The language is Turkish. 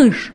мышь